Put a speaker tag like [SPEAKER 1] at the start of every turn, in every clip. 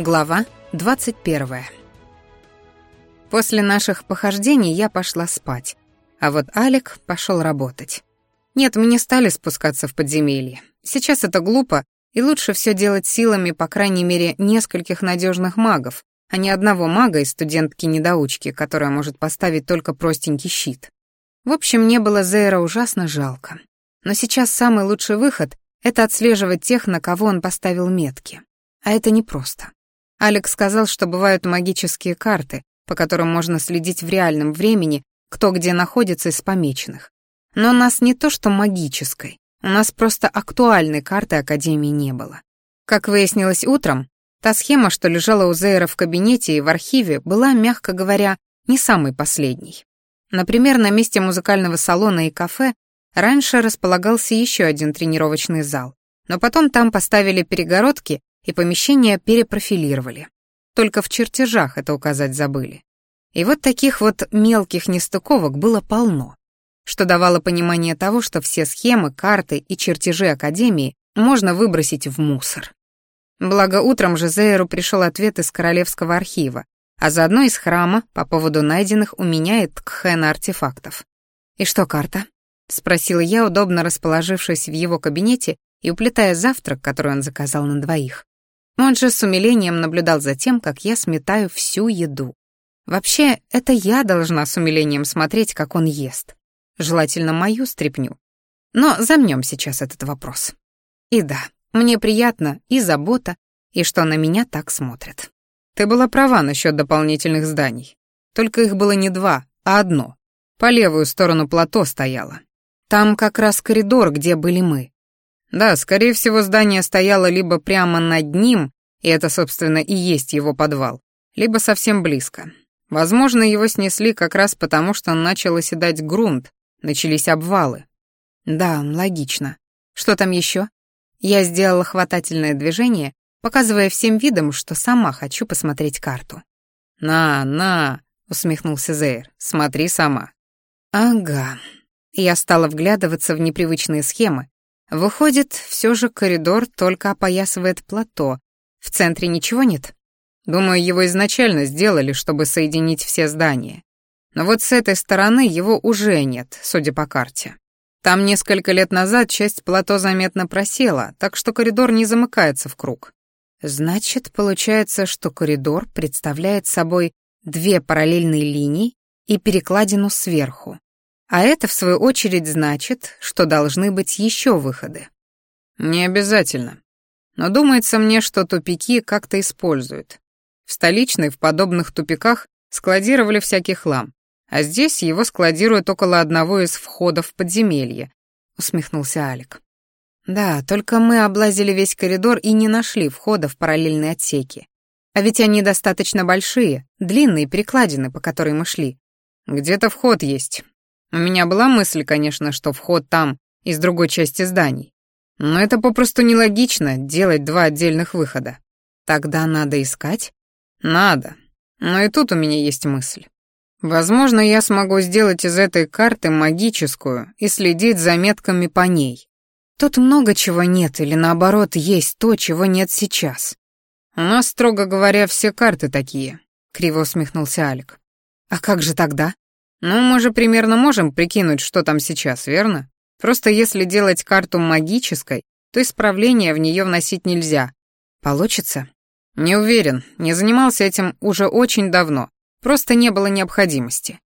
[SPEAKER 1] Глава 21. После наших похождений я пошла спать, а вот Алик пошел работать. Нет, мы не стали спускаться в подземелье. Сейчас это глупо, и лучше все делать силами, по крайней мере, нескольких надежных магов, а не одного мага и студентки-недоучки, которая может поставить только простенький щит. В общем, мне было Зейра ужасно жалко. Но сейчас самый лучший выход — это отслеживать тех, на кого он поставил метки. А это непросто. Алекс сказал, что бывают магические карты, по которым можно следить в реальном времени, кто где находится из помеченных. Но у нас не то что магической, у нас просто актуальной карты Академии не было. Как выяснилось утром, та схема, что лежала у Зейра в кабинете и в архиве, была, мягко говоря, не самой последней. Например, на месте музыкального салона и кафе раньше располагался еще один тренировочный зал, но потом там поставили перегородки и помещение перепрофилировали. Только в чертежах это указать забыли. И вот таких вот мелких нестыковок было полно, что давало понимание того, что все схемы, карты и чертежи Академии можно выбросить в мусор. Благо утром же Зейру пришел ответ из Королевского архива, а заодно из храма по поводу найденных у меня и Ткхена артефактов. «И что карта?» — спросила я, удобно расположившись в его кабинете и уплетая завтрак, который он заказал на двоих. Он же с умилением наблюдал за тем, как я сметаю всю еду. Вообще, это я должна с умилением смотреть, как он ест. Желательно мою стряпню. Но замнем сейчас этот вопрос. И да, мне приятно и забота, и что на меня так смотрят. Ты была права насчет дополнительных зданий. Только их было не два, а одно. По левую сторону плато стояло. Там как раз коридор, где были мы. Да, скорее всего, здание стояло либо прямо над ним, и это, собственно, и есть его подвал, либо совсем близко. Возможно, его снесли как раз потому, что начал оседать грунт, начались обвалы. Да, логично. Что там еще? Я сделала хватательное движение, показывая всем видом, что сама хочу посмотреть карту. «На, на», — усмехнулся Зейр, — «смотри сама». «Ага». Я стала вглядываться в непривычные схемы, Выходит, все же коридор только опоясывает плато. В центре ничего нет? Думаю, его изначально сделали, чтобы соединить все здания. Но вот с этой стороны его уже нет, судя по карте. Там несколько лет назад часть плато заметно просела, так что коридор не замыкается в круг. Значит, получается, что коридор представляет собой две параллельные линии и перекладину сверху. А это, в свою очередь, значит, что должны быть еще выходы. Не обязательно. Но думается мне, что тупики как-то используют. В столичной в подобных тупиках складировали всякий хлам, а здесь его складируют около одного из входов в подземелье, усмехнулся Алик. Да, только мы облазили весь коридор и не нашли входа в параллельные отсеки. А ведь они достаточно большие, длинные перекладины, по которой мы шли. Где-то вход есть, у меня была мысль, конечно, что вход там, из другой части зданий. Но это попросту нелогично, делать два отдельных выхода. Тогда надо искать? Надо. Но и тут у меня есть мысль. Возможно, я смогу сделать из этой карты магическую и следить за метками по ней. Тут много чего нет, или наоборот, есть то, чего нет сейчас. У нас, строго говоря, все карты такие, криво усмехнулся Алик. А как же тогда? Ну, мы же примерно можем прикинуть, что там сейчас, верно? Просто если делать карту магической, то исправления в нее вносить нельзя. Получится? Не уверен, не занимался этим уже очень давно. Просто не было необходимости.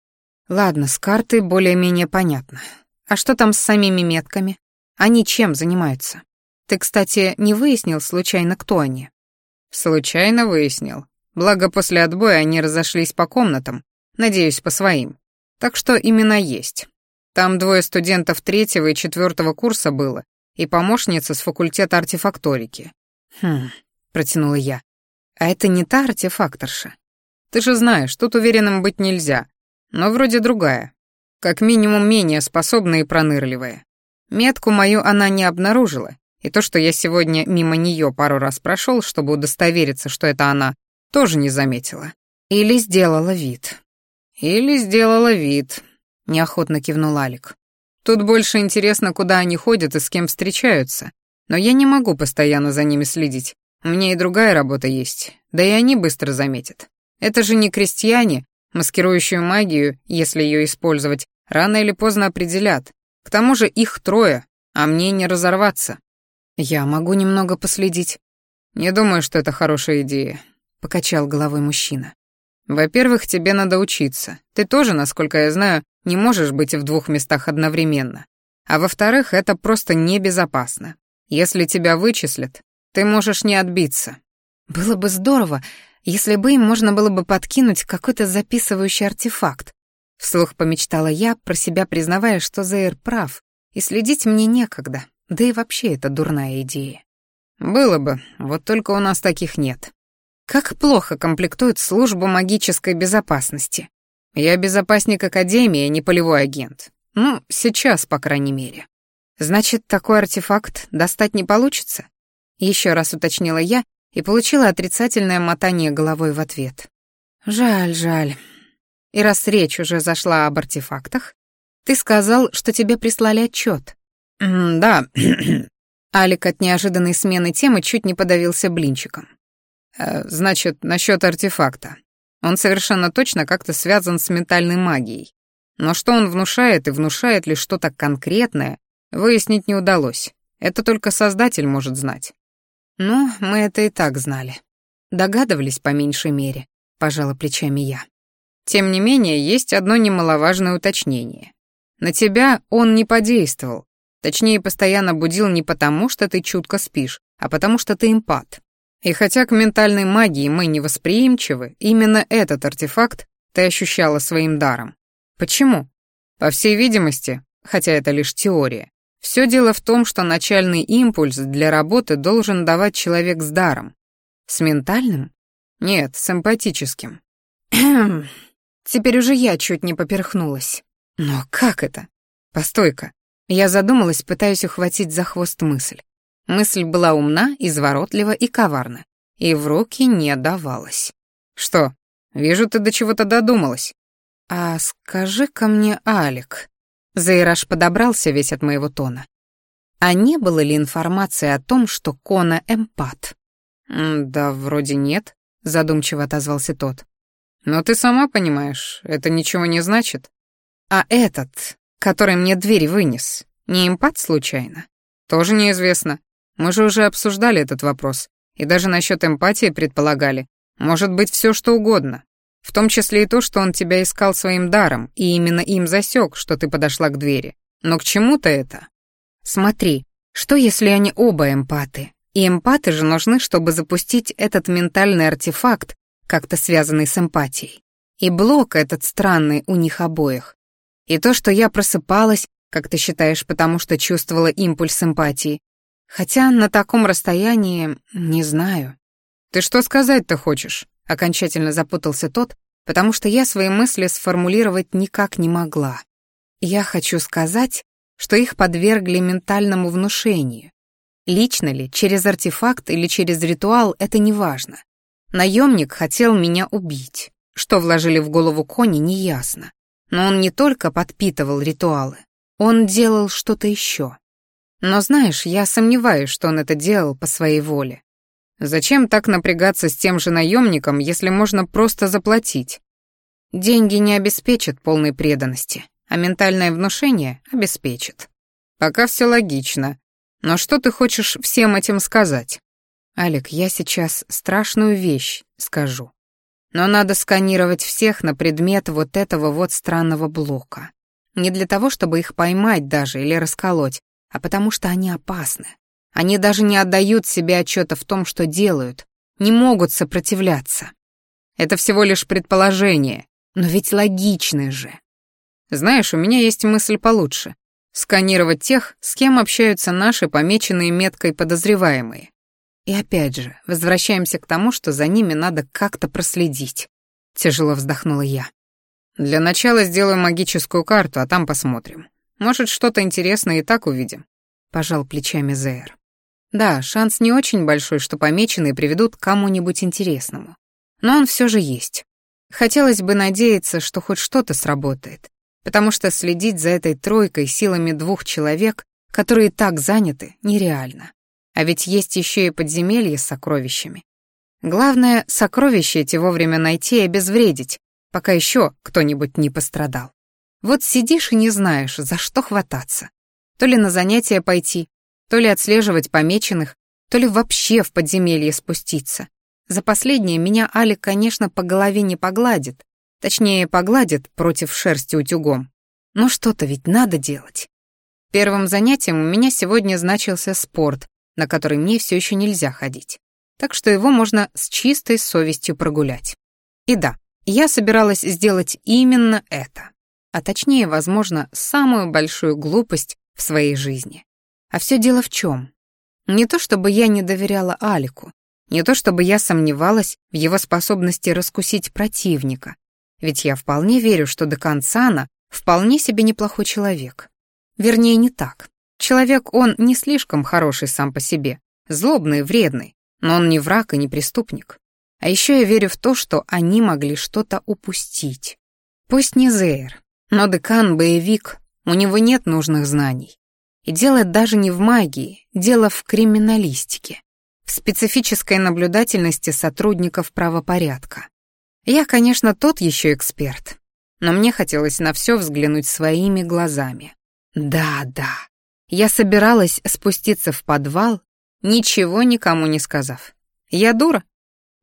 [SPEAKER 1] Ладно, с картой более-менее понятно. А что там с самими метками? Они чем занимаются? Ты, кстати, не выяснил случайно, кто они? Случайно выяснил. Благо, после отбоя они разошлись по комнатам, надеюсь, по своим. Так что именно есть. Там двое студентов третьего и четвертого курса было, и помощница с факультета артефакторики. Хм, протянула я. А это не та артефакторша. Ты же знаешь, тут уверенным быть нельзя. Но вроде другая. Как минимум менее способная и пронырливая. Метку мою она не обнаружила, и то, что я сегодня мимо нее пару раз прошел, чтобы удостовериться, что это она, тоже не заметила. Или сделала вид. «Или сделала вид», — неохотно кивнул Алик. «Тут больше интересно, куда они ходят и с кем встречаются, но я не могу постоянно за ними следить,
[SPEAKER 2] У меня и другая работа есть, да и они быстро заметят. Это же не крестьяне, маскирующую магию, если ее использовать, рано или поздно определят. К тому же их трое, а мне не разорваться.
[SPEAKER 1] Я могу немного последить.
[SPEAKER 2] Не думаю, что это хорошая идея, покачал головой мужчина. Во-первых, тебе надо учиться. Ты тоже, насколько я знаю, не можешь быть в двух местах одновременно. А во-вторых, это просто небезопасно. Если тебя вычислят, ты можешь не отбиться.
[SPEAKER 1] Было бы здорово, если бы им можно было бы подкинуть какой-то записывающий артефакт. Вслух помечтала я, про себя признавая, что Зейр прав, и следить мне некогда, да и вообще это дурная идея.
[SPEAKER 2] Было бы, вот только у нас таких нет.
[SPEAKER 1] Как плохо комплектует службу магической безопасности.
[SPEAKER 2] Я безопасник Академии, а не полевой агент. Ну, сейчас, по крайней мере.
[SPEAKER 1] Значит, такой артефакт достать не получится? Еще раз уточнила я и получила отрицательное мотание головой в ответ. Жаль, жаль. И раз речь уже зашла об артефактах, ты сказал, что тебе прислали отчет.
[SPEAKER 2] «Да».
[SPEAKER 1] Алик от неожиданной смены темы чуть не подавился блинчиком.
[SPEAKER 2] Э, «Значит, насчет артефакта. Он совершенно точно как-то связан с ментальной магией. Но что он внушает и внушает ли что-то конкретное, выяснить не удалось. Это только Создатель может знать.
[SPEAKER 1] «Ну, мы это и так знали. Догадывались по меньшей мере», — пожала плечами я.
[SPEAKER 2] «Тем не менее, есть одно немаловажное уточнение. На тебя он не подействовал, точнее, постоянно будил не потому, что ты чутко спишь, а потому что ты импат. И хотя к ментальной магии мы не восприимчивы, именно этот артефакт ты ощущала своим даром. Почему? По всей видимости, хотя это лишь теория, все дело в том, что начальный импульс для работы должен давать человек с даром.
[SPEAKER 1] С ментальным?
[SPEAKER 2] Нет, с эмпатическим.
[SPEAKER 1] Теперь уже я чуть не поперхнулась.
[SPEAKER 2] Но как это?
[SPEAKER 1] Постой-ка. Я задумалась, пытаясь ухватить за хвост мысль. Мысль была умна, изворотлива и коварна, и в руки не давалась.
[SPEAKER 2] Что? Вижу, ты до чего-то додумалась.
[SPEAKER 1] А скажи-ка мне, Алик, Зайраж подобрался весь от моего тона. А не было ли информации о том, что Кона эмпат?
[SPEAKER 2] «Да, вроде нет», — задумчиво отозвался тот. «Но ты сама понимаешь, это ничего не значит».
[SPEAKER 1] «А этот, который мне дверь вынес, не эмпат случайно?»
[SPEAKER 2] «Тоже неизвестно. Мы же уже обсуждали этот вопрос, и даже насчет эмпатии предполагали. Может быть, все что угодно. В том числе и то, что он тебя искал своим даром, и именно им засек, что ты подошла к двери. Но к чему-то это?
[SPEAKER 1] Смотри, что если они оба эмпаты? И эмпаты же нужны, чтобы запустить этот ментальный артефакт, как-то связанный с эмпатией. И блок этот странный у них обоих. И то, что я просыпалась, как ты считаешь, потому что чувствовала импульс эмпатии. Хотя на таком расстоянии не знаю.
[SPEAKER 2] Ты что сказать-то хочешь? Окончательно запутался тот, потому что я свои мысли сформулировать никак не могла.
[SPEAKER 1] Я хочу сказать, что их подвергли ментальному внушению. Лично ли, через артефакт или через ритуал, это не важно. Наемник хотел меня убить. Что вложили в голову кони, неясно. Но он не только подпитывал ритуалы, он делал что-то еще. Но знаешь, я сомневаюсь, что он это делал по своей воле.
[SPEAKER 2] Зачем так напрягаться с тем же наемником, если можно просто заплатить?
[SPEAKER 1] Деньги не обеспечат полной преданности, а ментальное внушение обеспечит.
[SPEAKER 2] Пока все логично. Но что ты хочешь всем этим сказать?
[SPEAKER 1] Алик, я сейчас страшную вещь скажу. Но надо сканировать всех на предмет вот этого вот странного блока. Не для того, чтобы их поймать даже или расколоть, а потому что они опасны. Они даже не отдают себе отчета в том, что делают, не могут сопротивляться.
[SPEAKER 2] Это всего лишь предположение,
[SPEAKER 1] но ведь логичное же.
[SPEAKER 2] Знаешь, у меня есть мысль получше. Сканировать тех, с кем общаются наши помеченные меткой подозреваемые.
[SPEAKER 1] И опять же, возвращаемся к тому, что за ними надо как-то проследить. Тяжело вздохнула я.
[SPEAKER 2] Для начала сделаю магическую карту, а там посмотрим. Может, что-то интересное и так увидим.
[SPEAKER 1] Пожал плечами Зейр. Да, шанс не очень большой, что помеченные приведут к кому-нибудь интересному. Но он все же есть. Хотелось бы надеяться, что хоть что-то сработает, потому что следить за этой тройкой силами двух человек, которые так заняты, нереально. А ведь есть еще и подземелье с сокровищами. Главное, сокровища эти вовремя найти и обезвредить, пока еще кто-нибудь не пострадал. Вот сидишь и не знаешь, за что хвататься. То ли на занятия пойти, то ли отслеживать помеченных, то ли вообще в подземелье спуститься. За последнее меня Алик, конечно, по голове не погладит, точнее, погладит против шерсти утюгом. Но что-то ведь надо делать. Первым занятием у меня сегодня значился спорт, на который мне все еще нельзя ходить. Так что его можно с чистой совестью прогулять. И да, я собиралась сделать именно это. А точнее, возможно, самую большую глупость в своей жизни. А все дело в чем? Не то чтобы я не доверяла Алику, не то чтобы я сомневалась в его способности раскусить противника, ведь я вполне верю, что до конца она вполне себе неплохой человек. Вернее, не так. Человек он не слишком хороший сам по себе, злобный, вредный, но он не враг и не преступник. А еще я верю в то, что они могли что-то упустить. Пусть не Зейр, но декан — боевик, у него нет нужных знаний. И дело даже не в магии, дело в криминалистике, в специфической наблюдательности сотрудников правопорядка. Я, конечно, тот еще эксперт, но мне хотелось на все взглянуть своими глазами. Да, да, я собиралась спуститься в подвал, ничего никому не сказав. Я дура?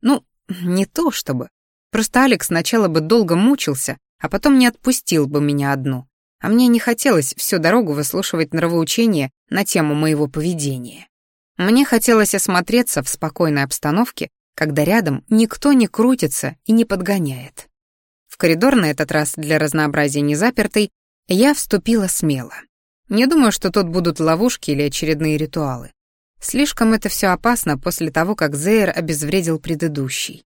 [SPEAKER 1] Ну, не то чтобы. Просто Алекс сначала бы долго мучился, а потом не отпустил бы меня одну а мне не хотелось всю дорогу выслушивать нравоучения на тему моего поведения. Мне хотелось осмотреться в спокойной обстановке, когда рядом никто не крутится и не подгоняет. В коридор на этот раз для разнообразия не запертый, я вступила смело. Не думаю, что тут будут ловушки или очередные ритуалы. Слишком это все опасно после того, как Зейр обезвредил предыдущий.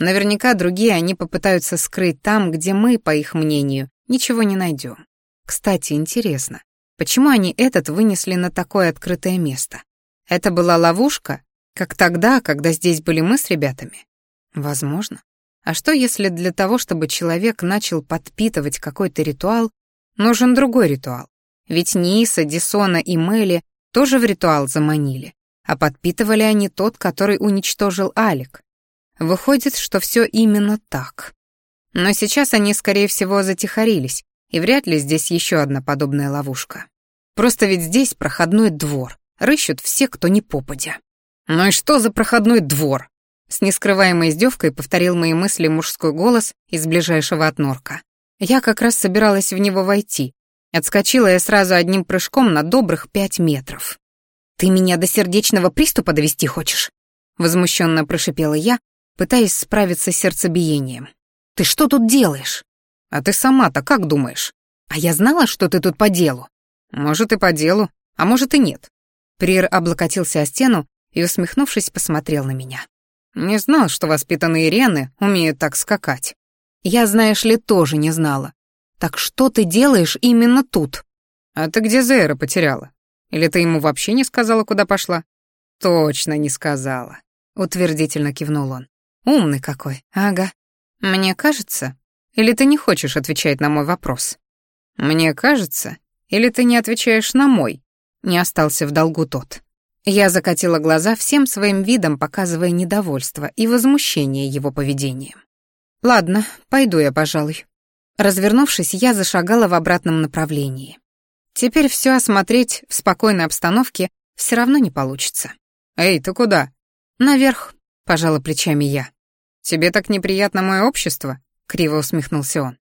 [SPEAKER 1] Наверняка другие они попытаются скрыть там, где мы, по их мнению, ничего не найдем. Кстати, интересно, почему они этот вынесли на такое открытое место? Это была ловушка, как тогда, когда здесь были мы с ребятами? Возможно. А что, если для того, чтобы человек начал подпитывать какой-то ритуал, нужен другой ритуал? Ведь Ниса, Дисона и Мэли тоже в ритуал заманили, а подпитывали они тот, который уничтожил Алик. Выходит, что все именно так. Но сейчас они, скорее всего, затихарились, и вряд ли здесь еще одна подобная ловушка. Просто ведь здесь проходной двор. Рыщут все, кто не попадя. «Ну и что за проходной двор?» С нескрываемой издевкой повторил мои мысли мужской голос из ближайшего отнорка. Я как раз собиралась в него войти. Отскочила я сразу одним прыжком на добрых пять метров. «Ты меня до сердечного приступа довести хочешь?» Возмущенно прошипела я, пытаясь справиться с сердцебиением. «Ты что тут делаешь?» А ты сама-то как думаешь? А я знала, что ты тут по делу. Может, и по делу, а может и нет. Прир облокотился о стену и, усмехнувшись, посмотрел на меня. Не знал, что воспитанные рены умеют так скакать. Я, знаешь ли, тоже не знала. Так что ты делаешь именно тут? А ты где Зейра потеряла? Или ты ему вообще не сказала, куда пошла? Точно не сказала, утвердительно кивнул он. Умный какой. Ага. Мне кажется, или ты не хочешь отвечать на мой вопрос? Мне кажется, или ты не отвечаешь на мой? Не остался в долгу тот. Я закатила глаза всем своим видом, показывая недовольство и возмущение его поведением. Ладно, пойду я, пожалуй. Развернувшись, я зашагала в обратном направлении. Теперь все осмотреть в спокойной обстановке все равно не получится. «Эй, ты куда?» «Наверх», — пожала плечами я. «Тебе так неприятно мое общество?» криво усмехнулся он.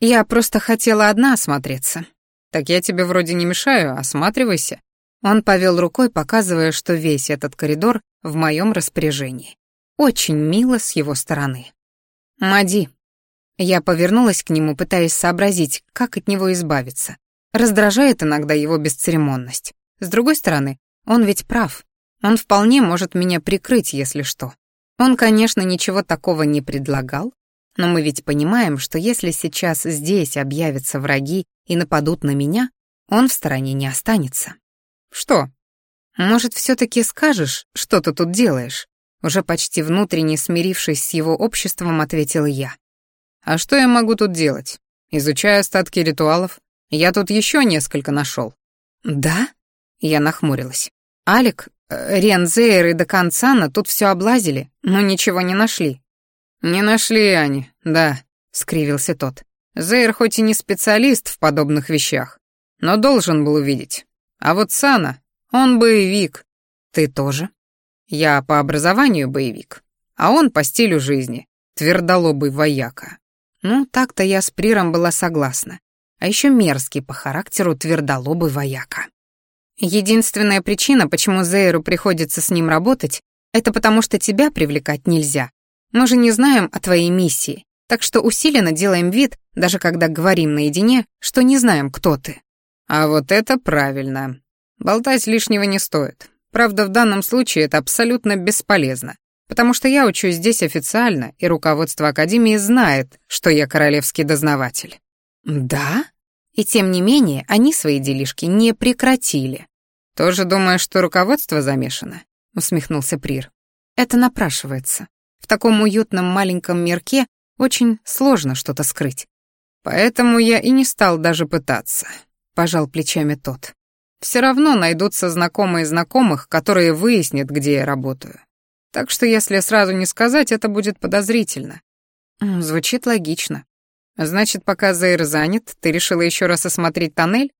[SPEAKER 1] Я просто хотела одна осмотреться. Так я тебе вроде не мешаю, осматривайся. Он повел рукой, показывая, что весь этот коридор в моем распоряжении. Очень мило с его стороны. Мади. Я повернулась к нему, пытаясь сообразить, как от него избавиться. Раздражает иногда его бесцеремонность. С другой стороны, он ведь прав. Он вполне может меня прикрыть, если что. Он, конечно, ничего такого не предлагал, но мы ведь понимаем, что если сейчас здесь объявятся враги и нападут на меня, он в стороне не останется. Что? Может, все таки скажешь, что ты тут делаешь? Уже почти внутренне смирившись с его обществом, ответила я. А что я могу тут делать? Изучаю остатки ритуалов. Я тут еще несколько нашел. Да? Я нахмурилась. Алик, Рензейр и до Концана тут все облазили, но ничего не нашли».
[SPEAKER 2] «Не нашли они, да», — скривился тот. «Зейр хоть и не специалист в подобных вещах, но должен был увидеть. А вот Сана, он боевик.
[SPEAKER 1] Ты тоже?»
[SPEAKER 2] «Я по образованию боевик, а он по стилю жизни, твердолобый вояка».
[SPEAKER 1] Ну, так-то я с Приром была согласна. А еще мерзкий по характеру твердолобый вояка. Единственная причина, почему Зейру приходится с ним работать, это потому что тебя привлекать нельзя. Мы же не знаем о твоей миссии, так что усиленно делаем вид, даже когда говорим наедине, что не знаем, кто ты.
[SPEAKER 2] А вот это правильно. Болтать лишнего не стоит. Правда, в данном случае это абсолютно бесполезно, потому что я учусь здесь официально, и руководство Академии знает, что я королевский дознаватель.
[SPEAKER 1] Да? И тем не менее, они свои делишки не прекратили.
[SPEAKER 2] «Тоже думаешь, что руководство замешано?» — усмехнулся Прир.
[SPEAKER 1] «Это напрашивается. В таком уютном маленьком мирке очень сложно что-то скрыть.
[SPEAKER 2] Поэтому я и не стал даже пытаться», — пожал плечами тот. «Все равно найдутся знакомые знакомых, которые выяснят, где я работаю. Так что если сразу не сказать, это будет подозрительно».
[SPEAKER 1] «Звучит логично.
[SPEAKER 2] Значит, пока Зейр занят, ты решила еще раз осмотреть тоннель?»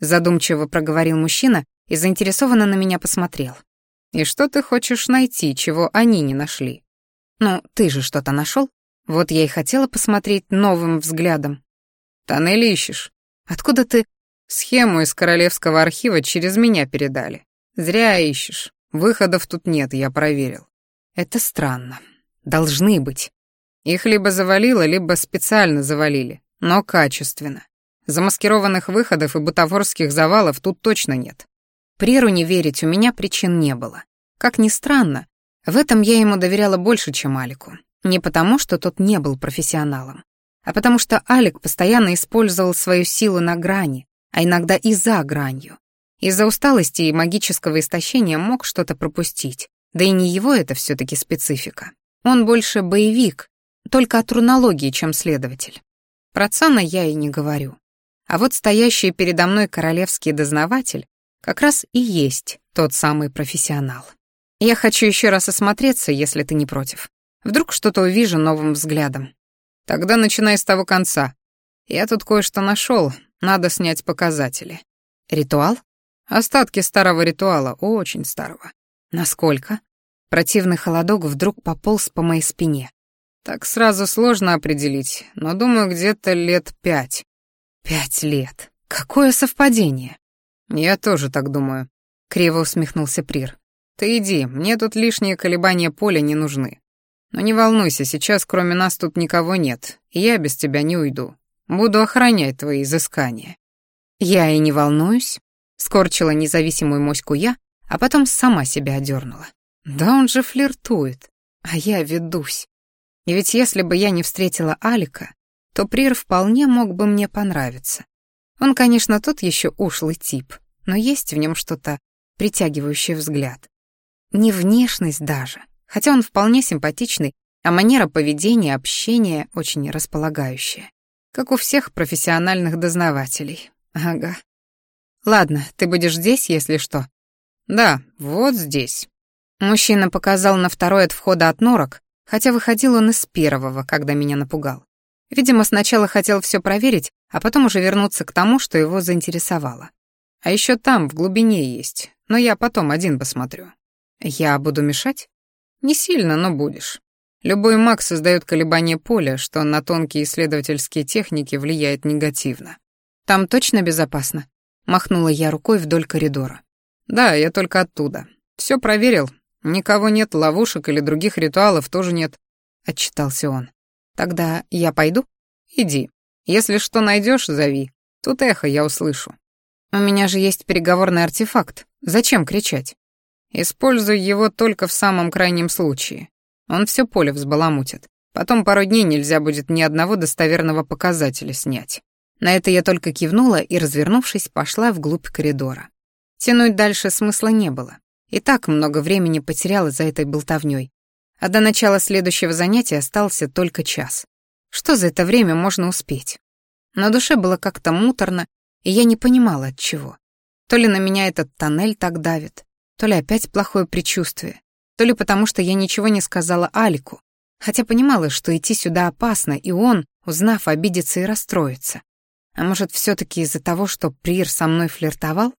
[SPEAKER 1] Задумчиво проговорил мужчина и заинтересованно на меня посмотрел.
[SPEAKER 2] «И что ты хочешь найти, чего они не нашли?»
[SPEAKER 1] «Ну, ты же что-то нашел? Вот я и хотела посмотреть новым взглядом».
[SPEAKER 2] «Тоннель ищешь?»
[SPEAKER 1] «Откуда ты...»
[SPEAKER 2] «Схему из Королевского архива через меня передали. Зря ищешь. Выходов тут нет, я проверил».
[SPEAKER 1] «Это странно. Должны быть».
[SPEAKER 2] Их либо завалило, либо специально завалили, но качественно. Замаскированных выходов и бутафорских завалов тут точно нет.
[SPEAKER 1] Преру не верить у меня причин не было. Как ни странно, в этом я ему доверяла больше, чем Алику. Не потому, что тот не был профессионалом, а потому что Алик постоянно использовал свою силу на грани, а иногда и за гранью. Из-за усталости и магического истощения мог что-то пропустить, да и не его это все таки специфика. Он больше боевик, только от рунологии, чем следователь. Про Цана я и не говорю. А вот стоящий передо мной королевский дознаватель как раз и есть тот самый профессионал. Я хочу еще раз осмотреться, если ты не против. Вдруг что-то увижу новым взглядом.
[SPEAKER 2] Тогда начинай с того конца. Я тут кое-что нашел, надо снять показатели.
[SPEAKER 1] Ритуал?
[SPEAKER 2] Остатки старого ритуала, очень старого.
[SPEAKER 1] Насколько? Противный холодок вдруг пополз по моей спине.
[SPEAKER 2] Так сразу сложно определить, но думаю, где-то лет пять.
[SPEAKER 1] Пять лет. Какое совпадение?
[SPEAKER 2] «Я тоже так думаю», — криво усмехнулся Прир. «Ты иди, мне тут лишние колебания поля не нужны. Но не волнуйся, сейчас кроме нас тут никого нет, и я без тебя не уйду. Буду охранять твои изыскания».
[SPEAKER 1] «Я и не волнуюсь», — скорчила независимую моську я, а потом сама себя одернула. «Да он же флиртует, а я ведусь. И ведь если бы я не встретила Алика, то Прир вполне мог бы мне понравиться. Он, конечно, тот еще ушлый тип, но есть в нем что-то притягивающее взгляд. Не внешность даже, хотя он вполне симпатичный, а манера поведения, общения очень располагающая. Как у всех профессиональных дознавателей. Ага. Ладно, ты будешь здесь, если что.
[SPEAKER 2] Да, вот здесь.
[SPEAKER 1] Мужчина показал на второй от входа от норок, хотя выходил он из первого, когда меня напугал. Видимо, сначала хотел все проверить, а потом уже вернуться к тому, что его заинтересовало.
[SPEAKER 2] А еще там, в глубине есть, но я потом один посмотрю.
[SPEAKER 1] Я буду мешать?
[SPEAKER 2] Не сильно, но будешь. Любой маг создает колебания поля, что на тонкие исследовательские техники влияет негативно.
[SPEAKER 1] Там точно безопасно? Махнула я рукой вдоль коридора.
[SPEAKER 2] Да, я только оттуда. Все проверил. Никого нет, ловушек или других ритуалов тоже нет, отчитался он.
[SPEAKER 1] Тогда я пойду?
[SPEAKER 2] Иди. Если что найдешь, зови. Тут эхо я услышу.
[SPEAKER 1] У меня же есть переговорный артефакт. Зачем кричать?
[SPEAKER 2] Используй его только в самом крайнем случае. Он все поле взбаламутит. Потом пару дней нельзя будет ни одного достоверного показателя снять.
[SPEAKER 1] На это я только кивнула и, развернувшись, пошла вглубь коридора. Тянуть дальше смысла не было. И так много времени потеряла за этой болтовней, а до начала следующего занятия остался только час. Что за это время можно успеть? На душе было как-то муторно, и я не понимала от чего. То ли на меня этот тоннель так давит, То ли опять плохое предчувствие, то ли потому, что я ничего не сказала Алику, хотя понимала, что идти сюда опасно, и он, узнав, обидится и расстроится. А может, все таки из-за того, что Прир со мной флиртовал?